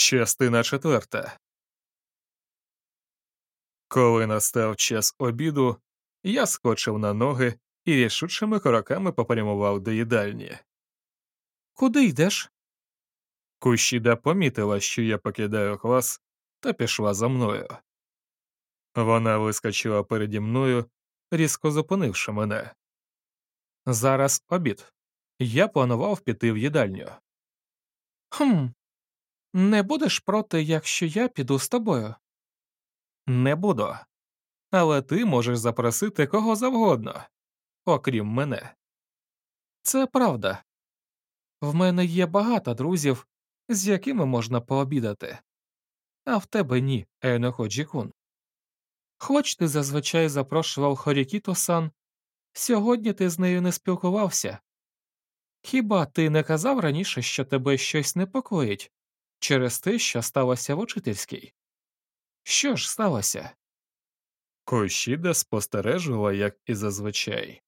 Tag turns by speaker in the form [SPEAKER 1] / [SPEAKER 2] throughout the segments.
[SPEAKER 1] Частина четверта. Коли настав час обіду, я скочив на ноги і рішучими кроками попрямував до їдальні.
[SPEAKER 2] Куди йдеш?
[SPEAKER 1] Кущіда помітила, що я покидаю клас, та пішла за мною. Вона вискочила переді мною, різко зупинивши мене. Зараз обід. Я планував піти в їдальню.
[SPEAKER 2] Хм. Не будеш проти, якщо я піду з тобою?
[SPEAKER 1] Не буду. Але ти можеш запросити кого завгодно, окрім мене.
[SPEAKER 2] Це правда. В мене є багато друзів, з якими можна пообідати, а в тебе ні, Еноходжі-кун. Хоч ти зазвичай запрошував Хорікіто сан, сьогодні ти з нею не спілкувався. Хіба ти не казав раніше, що тебе щось непокоїть через те, що сталося в учительській? Що ж сталося?
[SPEAKER 1] Кощіда спостережувала, як і зазвичай.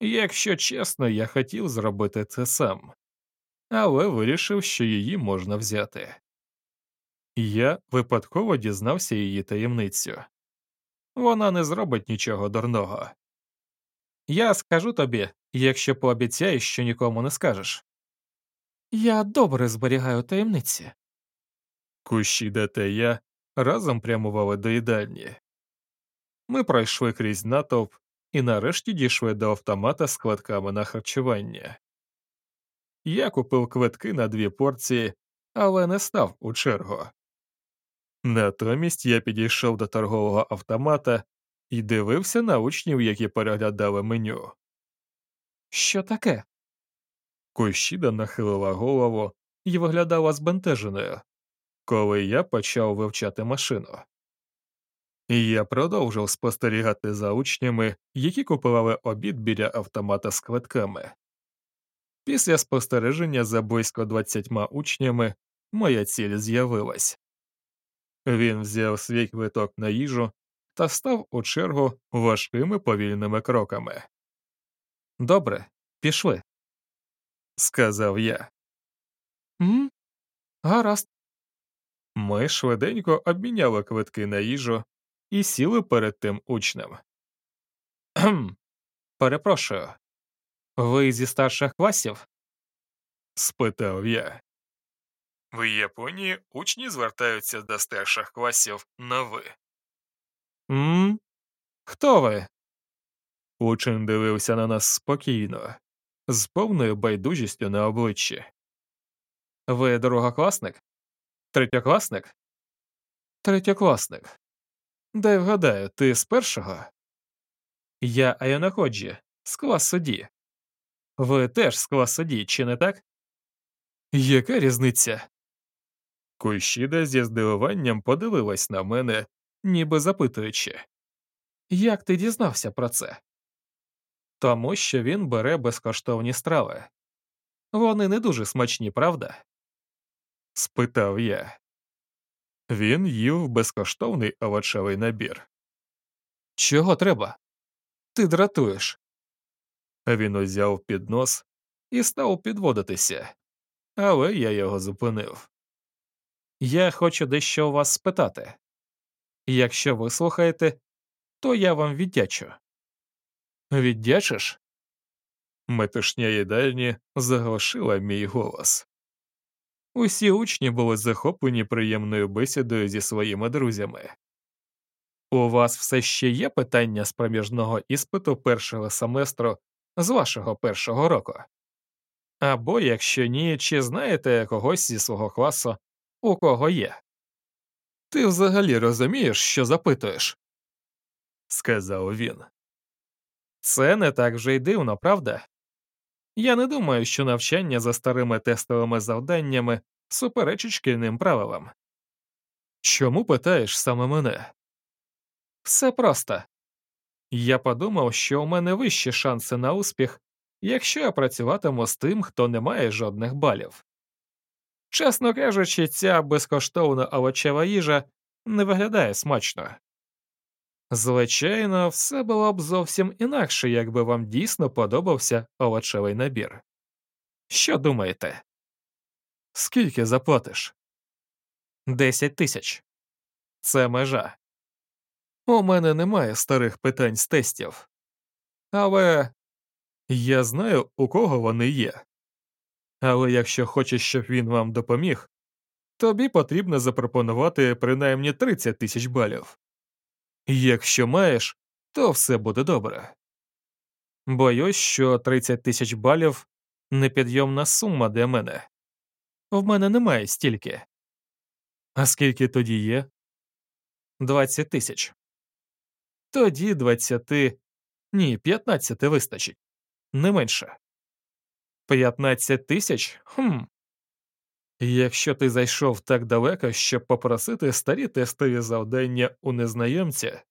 [SPEAKER 1] Якщо чесно, я хотів зробити це сам, але вирішив, що її можна взяти. Я випадково дізнався її таємницю. Вона не зробить нічого дурного. Я скажу тобі, якщо пообіцяєш, що нікому не скажеш.
[SPEAKER 2] Я добре зберігаю таємниці.
[SPEAKER 1] Кущіда та я разом прямували до їдальні. Ми пройшли крізь натовп і нарешті дійшли до автомата з квитками на харчування. Я купив квитки на дві порції, але не став у чергу. Натомість я підійшов до торгового автомата і дивився на учнів, які переглядали меню.
[SPEAKER 2] Що таке?
[SPEAKER 1] Кущіда нахилила голову і виглядала збентеженою, коли я почав вивчати машину. І я продовжив спостерігати за учнями, які купували обід біля автомата з квитками. Після спостереження за близько двадцятьма учнями моя ціль з'явилась. Він взяв свій квиток на їжу та став у чергу важкими повільними кроками.
[SPEAKER 2] Добре, пішли.
[SPEAKER 1] Сказав я.
[SPEAKER 2] М? Гаразд.
[SPEAKER 1] Ми швиденько обміняли квитки на їжу і сіли перед тим учнем.
[SPEAKER 2] Кхм. Перепрошую. Ви зі старших класів?
[SPEAKER 1] спитав я. В Японії учні звертаються до старших класів на ви.
[SPEAKER 2] М? Хто ви?
[SPEAKER 1] Учень дивився на нас спокійно, з повною байдужістю на обличчі.
[SPEAKER 2] Ви другокласник? Третьокласник? Третьокласник.
[SPEAKER 1] Дай вгадаю, ти з першого?
[SPEAKER 2] Я Аянаходжі, з класу Ді. Ви теж з класу Ді, чи не так?
[SPEAKER 1] Яка різниця? Кущіда зі здивуванням подивилась на мене, ніби запитуючи.
[SPEAKER 2] Як ти дізнався про це? Тому що він бере безкоштовні страви. Вони не дуже смачні, правда?
[SPEAKER 1] спитав я. Він їв безкоштовний овочевий набір.
[SPEAKER 2] Чого треба? Ти дратуєш.
[SPEAKER 1] Він узяв піднос і став підводитися, але я його зупинив.
[SPEAKER 2] Я хочу дещо у вас спитати. Якщо ви слухаєте, то я вам віддячу. Віддячиш?
[SPEAKER 1] Метушня їдальні заглушила мій голос. Усі учні були захоплені приємною бесідою зі своїми друзями.
[SPEAKER 2] У вас все ще є питання з проміжного іспиту першого семестру з вашого першого року? Або, якщо ні, чи знаєте когось зі свого класу, у кого є?
[SPEAKER 1] Ти взагалі розумієш, що запитуєш? сказав він.
[SPEAKER 2] Це не так вже й дивно, правда? Я не думаю, що навчання за старими тестовими завданнями суперечить шкільним правилам.
[SPEAKER 1] Чому питаєш саме мене?
[SPEAKER 2] Все просто. Я подумав, що у мене вищі шанси на успіх, якщо я працюватиму з тим, хто не має жодних балів. Чесно кажучи, ця безкоштовна овочева їжа не виглядає смачно. Звичайно, все було б зовсім інакше, якби вам дійсно подобався овочевий набір. Що думаєте?
[SPEAKER 1] Скільки заплатиш?
[SPEAKER 2] Десять тисяч. Це межа. У мене немає старих питань з тестів. Але я знаю, у кого вони є. Але якщо хочеш, щоб він вам допоміг, тобі потрібно запропонувати принаймні 30 тисяч балів. Якщо маєш, то все буде добре. Боюсь, що 30 тисяч балів непідйомна сума для мене. В мене немає стільки. А скільки тоді є? 20 тисяч. Тоді 20, ні, 15 вистачить, не менше. 15 тисяч? Хм. Якщо ти зайшов так далеко, щоб попросити старі тестові завдання у незнайомця,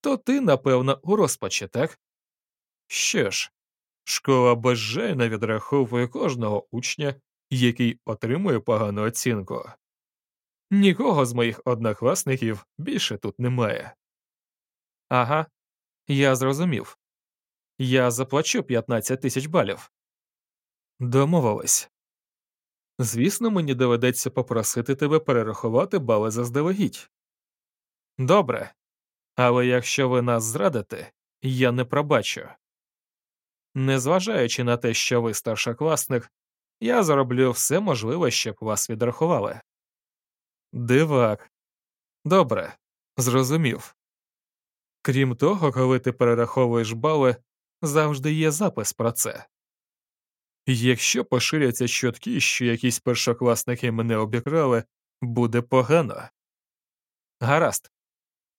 [SPEAKER 2] то ти, напевно, у розпачі, так? Що ж, школа безжально відраховує кожного учня, який отримує погану оцінку. Нікого з моїх однокласників більше тут немає. Ага, я зрозумів. Я заплачу 15 тисяч балів. Домовились. Звісно, мені доведеться попросити тебе перерахувати бали заздалегідь. Добре. Але якщо ви нас зрадите, я не пробачу. Незважаючи на те, що ви старшокласник, я зроблю все можливе, щоб вас відрахували. Дивак. Добре, зрозумів. Крім того, коли ти перераховуєш бали, завжди є запис про це. Якщо поширяться чутки, що якісь першокласники мене обікрали, буде погано. Гаразд.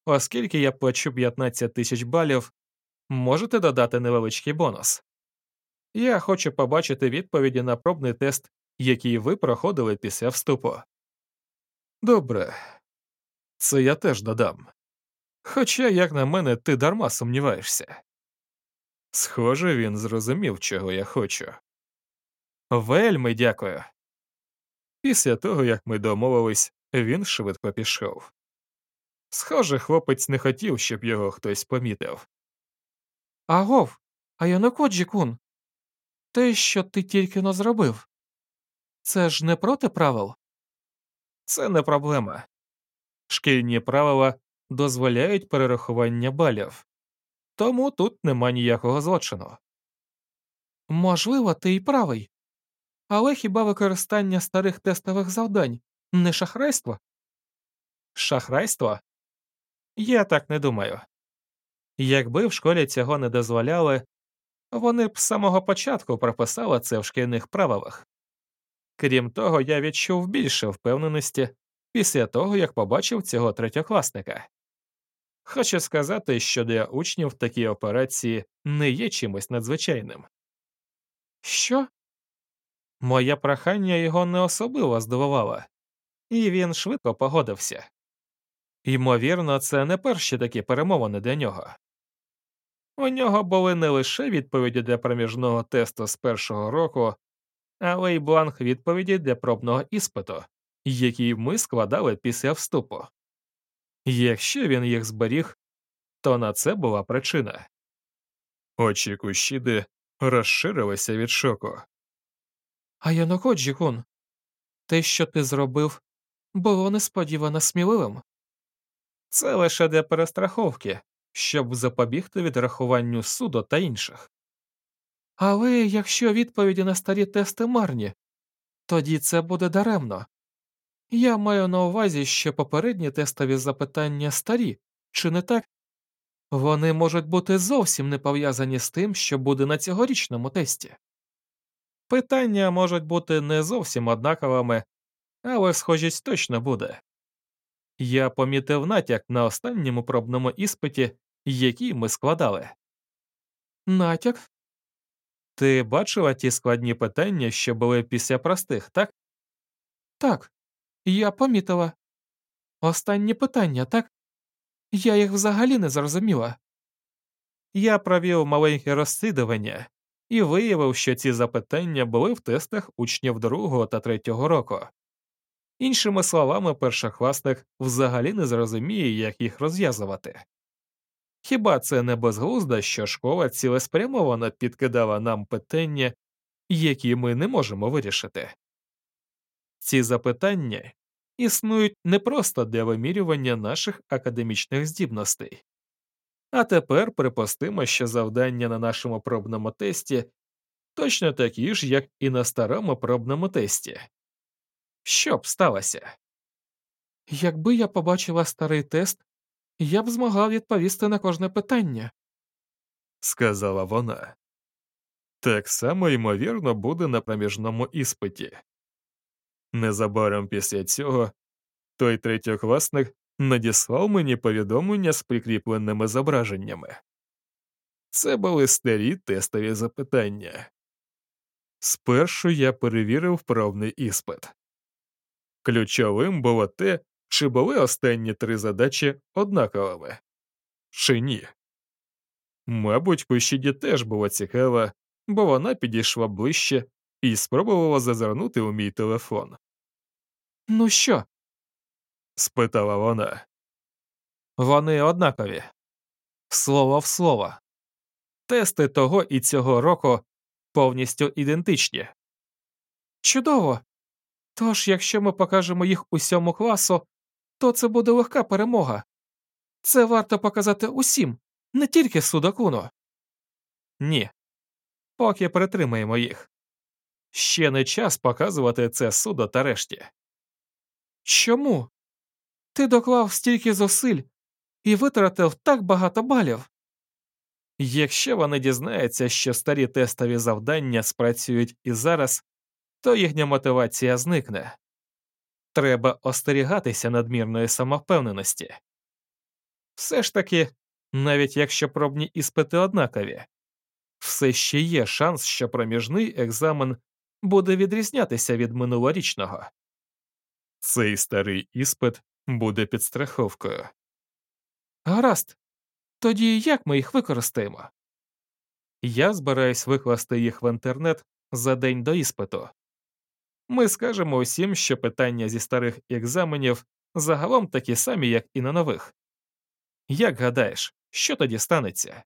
[SPEAKER 2] Оскільки я плачу 15 тисяч балів, можете додати невеличкий бонус. Я хочу побачити відповіді на пробний тест, який ви проходили після вступу. Добре, це я теж додам. Хоча, як на мене, ти дарма сумніваєшся. Схоже, він зрозумів, чого я хочу. Вельми дякую. Після того, як ми домовились, він швидко пішов. Схоже, хлопець не хотів, щоб його хтось помітив. Агов, а Янокоджі кун, те, що ти тільки но зробив, це ж не проти правил? Це не проблема. Шкільні правила дозволяють перерахування балів, тому тут нема ніякого злочину. Можливо, ти й правий. Але хіба використання старих тестових завдань не шахрайство? Шахрайство? Я так не думаю. Якби в школі цього не дозволяли, вони б з самого початку прописали це в шкільних правилах. Крім того, я відчув більше впевненості після того, як побачив цього третьокласника. Хочу сказати, що для учнів такі операції не є чимось надзвичайним. Що? Моє прохання його не особливо здивувало, і він швидко погодився. Ймовірно, це не перші такі перемовини для нього. У нього були не лише відповіді для проміжного тесту з першого року, але й бланк відповіді для пробного іспиту, який ми складали після вступу. Якщо він їх зберіг, то на це була причина. Очі Кущіди розширилися від шоку. А Янокоджі кун, те, що ти зробив, було несподівано сміливим. Це лише для перестраховки, щоб запобігти відрахуванню суду та інших. Але якщо відповіді на старі тести марні, тоді це буде даремно. Я маю на увазі, що попередні тестові запитання старі, чи не так? Вони можуть бути зовсім не пов'язані з тим, що буде на цьогорічному тесті. Питання можуть бути не зовсім однаковими, але схожість точно буде. Я помітив натяк на останньому пробному іспиті, який ми складали. Натяк? Ти бачила ті складні питання, що були після простих, так? Так, я помітила. Останні питання, так? Я їх взагалі не зрозуміла. Я провів маленьке розслідування і виявив, що ці запитання були в тестах учнів другого та третього року. Іншими словами, першокласник взагалі не зрозуміє, як їх розв'язувати. Хіба це не безглуздо, що школа цілеспрямовано підкидала нам питання, які ми не можемо вирішити? Ці запитання існують не просто для вимірювання наших академічних здібностей. А тепер припустимо, що завдання на нашому пробному тесті точно такі ж, як і на старому пробному тесті. Що б сталося? Якби я побачила старий тест, я б змогла відповісти на кожне питання,
[SPEAKER 1] сказала вона. Так само, ймовірно, буде на проміжному іспиті. Незабаром після цього той третьокласник надіслав мені повідомлення з прикріпленими зображеннями. Це були старі тестові запитання. Спершу я перевірив правний іспит. Ключовим було те, чи були останні три задачі однаковими, чи ні. Мабуть, Кущіді теж було цікаво, бо вона підійшла ближче і спробувала зазирнути у мій телефон.
[SPEAKER 2] Ну що?
[SPEAKER 1] Спитала вона.
[SPEAKER 2] Вони однакові. Слово в слово. Тести того і цього року повністю ідентичні. Чудово. Тож, якщо ми покажемо їх усьому класу, то це буде легка перемога. Це варто показати усім, не тільки Судакуну. Ні. Поки притримаємо їх. Ще не час показувати це судо та решті. Чому? Ти доклав стільки зусиль і витратив так багато балів. Якщо вони дізнаються, що старі тестові завдання спрацюють і зараз, то їхня мотивація зникне. Треба остерігатися надмірної самовпевненості. Все ж таки, навіть якщо пробні іспити однакові, все ще є шанс, що проміжний екзамен буде відрізнятися від минулорічного.
[SPEAKER 1] Цей старий іспит буде підстраховкою.
[SPEAKER 2] Гаразд, тоді як ми їх використаємо? Я збираюсь викласти їх в інтернет за день до іспиту. Ми скажемо усім, що питання зі старих екзаменів загалом такі самі, як і на нових. Як гадаєш, що тоді станеться?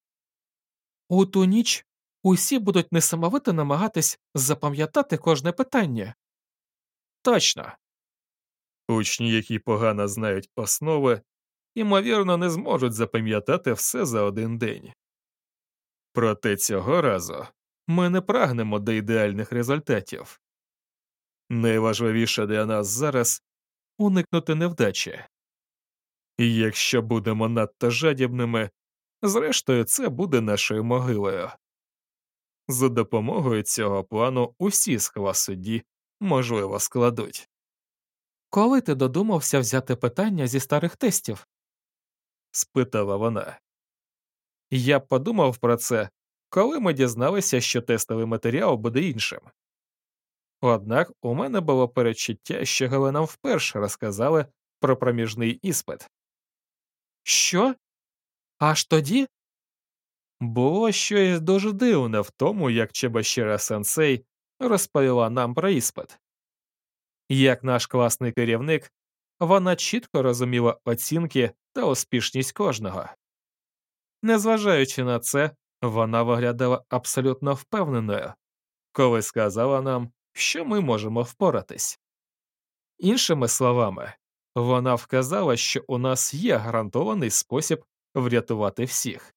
[SPEAKER 2] У ту ніч усі будуть несамовито намагатись запам'ятати кожне питання. Точно.
[SPEAKER 1] Учні, які погано знають основи, ймовірно, не зможуть запам'ятати все за один день. Проте цього разу ми не прагнемо до ідеальних результатів. Найважливіше для нас зараз уникнути невдачі. І якщо будемо надто жадібними, зрештою це буде нашою могилою. За допомогою цього плану усі з класу Ді, можливо, складуть.
[SPEAKER 2] Коли ти додумався взяти питання зі старих тестів?
[SPEAKER 1] спитала вона. Я б подумав про це, коли ми дізналися, що тестовий матеріал буде іншим. Однак у мене було передчуття, що Галина вперше розказали про проміжний іспит.
[SPEAKER 2] Що? Аж тоді?
[SPEAKER 1] Було щось дуже дивне в тому, як Чебашіра сенсей розповіла нам про іспит. Як наш класний керівник, вона чітко розуміла оцінки та успішність кожного. Незважаючи на це, вона виглядала абсолютно впевненою, коли сказала нам, що ми можемо впоратись. Іншими словами, вона вказала, що у нас є гарантований спосіб врятувати всіх.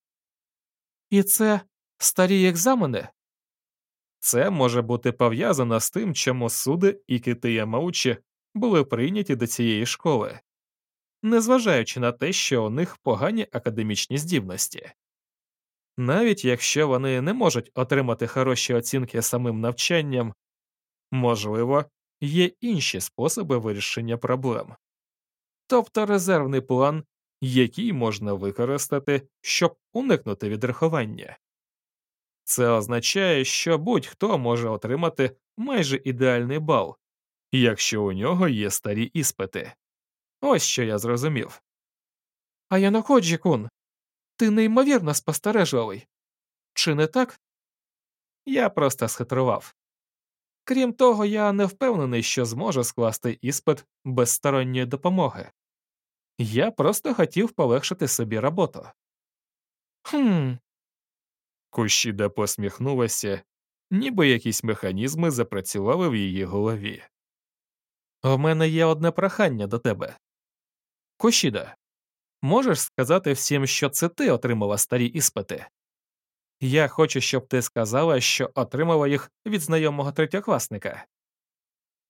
[SPEAKER 2] І це старі екзамени?
[SPEAKER 1] Це може бути пов'язано з тим, чому суди і кити Ямаучі були прийняті до цієї школи, незважаючи на те, що у них погані академічні здібності. Навіть якщо вони не можуть отримати хороші оцінки самим навчанням, можливо, є інші способи вирішення проблем, тобто резервний план, який можна використати, щоб уникнути відрахування. Це означає, що будь-хто може отримати майже ідеальний бал, якщо у нього є старі іспити. Ось що я зрозумів.
[SPEAKER 2] А Яноходжі кун, ти неймовірно спостережливий. Чи не так?
[SPEAKER 1] Я просто схитрував. Крім того, я не впевнений, що зможу скласти іспит без сторонньої допомоги. Я просто хотів полегшити собі роботу.
[SPEAKER 2] Хм.
[SPEAKER 1] Кущіда посміхнулася, ніби якісь механізми запрацювали в її голові.
[SPEAKER 2] В мене є одне прохання до тебе. Кошіда, можеш сказати всім, що це ти отримала старі іспити? Я хочу, щоб ти сказала, що отримала їх від знайомого третьокласника.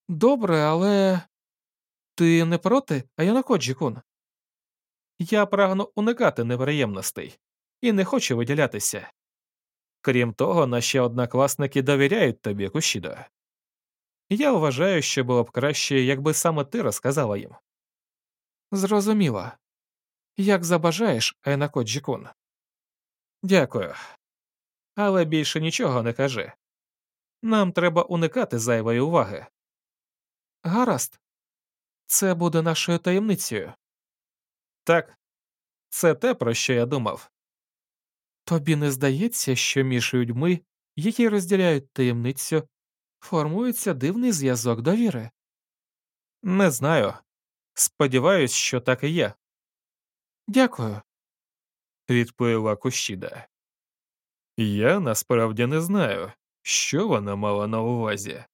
[SPEAKER 2] Добре, але ти не проти, Аяноходжі-кун? Я прагну уникати неприємностей і не хочу виділятися. Крім того, наші однокласники довіряють тобі, Кушідо. Я вважаю, що було б краще, якби саме ти розказала їм. Зрозуміло. Як забажаєш, Айнакоджі-кун. Дякую. Але більше нічого не кажи. Нам треба уникати зайвої уваги. Гаразд. Це буде нашою таємницею. Так, це те, про що я думав. Тобі не здається, що між людьми, які розділяють таємницю, формується дивний зв'язок довіри? Не знаю. Сподіваюсь, що так і є. Дякую,
[SPEAKER 1] відповіла Кущіда. Я насправді не знаю, що вона мала на увазі.